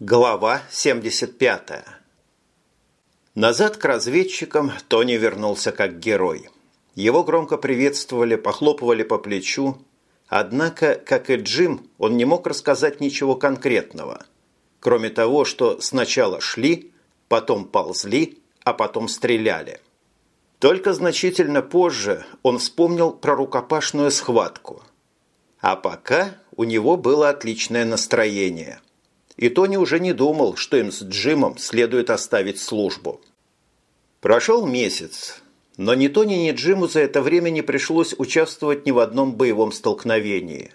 Глава 75. Назад к разведчикам Тони вернулся как герой. Его громко приветствовали, похлопывали по плечу. Однако, как и Джим, он не мог рассказать ничего конкретного. Кроме того, что сначала шли, потом ползли, а потом стреляли. Только значительно позже он вспомнил про рукопашную схватку. А пока у него было отличное настроение – и Тони уже не думал, что им с Джимом следует оставить службу. Прошел месяц, но ни Тони, ни Джиму за это время не пришлось участвовать ни в одном боевом столкновении.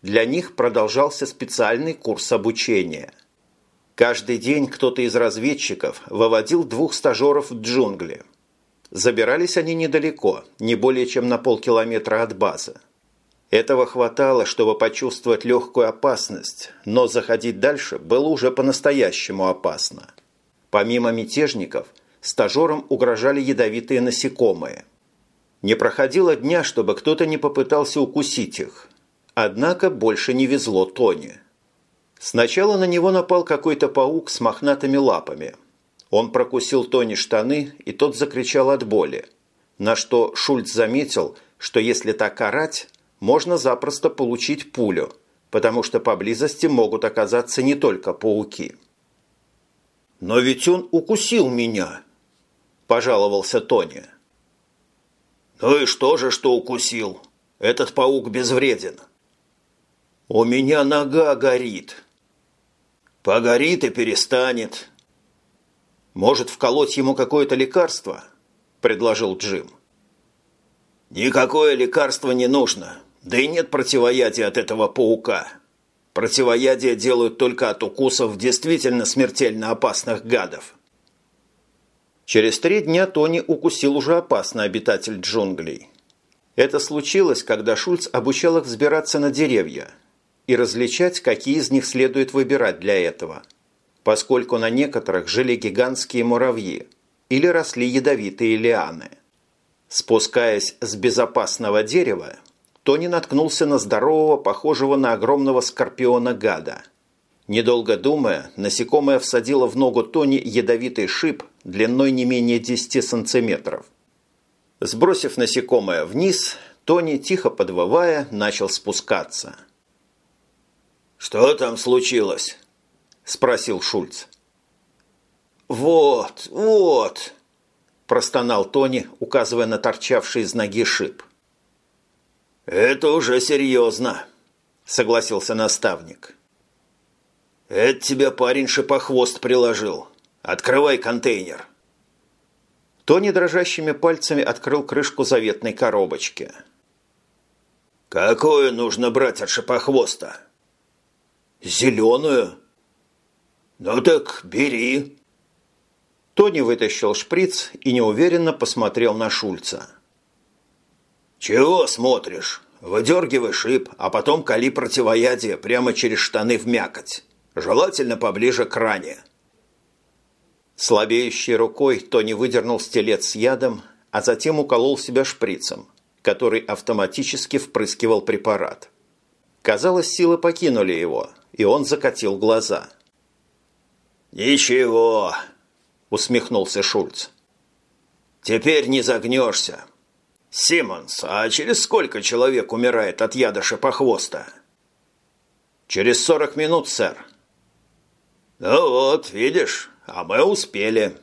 Для них продолжался специальный курс обучения. Каждый день кто-то из разведчиков выводил двух стажеров в джунгли. Забирались они недалеко, не более чем на полкилометра от базы. Этого хватало, чтобы почувствовать легкую опасность, но заходить дальше было уже по-настоящему опасно. Помимо мятежников, стажерам угрожали ядовитые насекомые. Не проходило дня, чтобы кто-то не попытался укусить их. Однако больше не везло Тони. Сначала на него напал какой-то паук с мохнатыми лапами. Он прокусил Тони штаны, и тот закричал от боли. На что Шульц заметил, что если так орать, можно запросто получить пулю, потому что поблизости могут оказаться не только пауки. «Но ведь он укусил меня!» – пожаловался Тони. «Ну и что же, что укусил? Этот паук безвреден». «У меня нога горит». «Погорит и перестанет». «Может, вколоть ему какое-то лекарство?» – предложил Джим. «Никакое лекарство не нужно. Да и нет противоядия от этого паука. Противоядие делают только от укусов действительно смертельно опасных гадов. Через три дня Тони укусил уже опасный обитатель джунглей. Это случилось, когда Шульц обучал их взбираться на деревья и различать, какие из них следует выбирать для этого, поскольку на некоторых жили гигантские муравьи или росли ядовитые лианы. Спускаясь с безопасного дерева, Тони наткнулся на здорового, похожего на огромного скорпиона гада. Недолго думая, насекомое всадило в ногу Тони ядовитый шип длиной не менее 10 сантиметров. Сбросив насекомое вниз, Тони, тихо подвывая, начал спускаться. «Что там случилось?» – спросил Шульц. «Вот, вот!» – простонал Тони, указывая на торчавший из ноги шип. «Это уже серьезно», – согласился наставник. «Это тебя парень шипохвост приложил. Открывай контейнер». Тони дрожащими пальцами открыл крышку заветной коробочки. «Какую нужно брать от шипохвоста?» «Зеленую». «Ну так бери». Тони вытащил шприц и неуверенно посмотрел на Шульца. «Чего смотришь? Выдергивай шип, а потом кали противоядие прямо через штаны в мякоть. Желательно поближе к ране». Слабеющей рукой Тони выдернул стилет с ядом, а затем уколол себя шприцем, который автоматически впрыскивал препарат. Казалось, силы покинули его, и он закатил глаза. «Ничего», – усмехнулся Шульц. «Теперь не загнешься. «Симмонс, а через сколько человек умирает от яда шипохвоста?» «Через сорок минут, сэр». «Ну вот, видишь, а мы успели».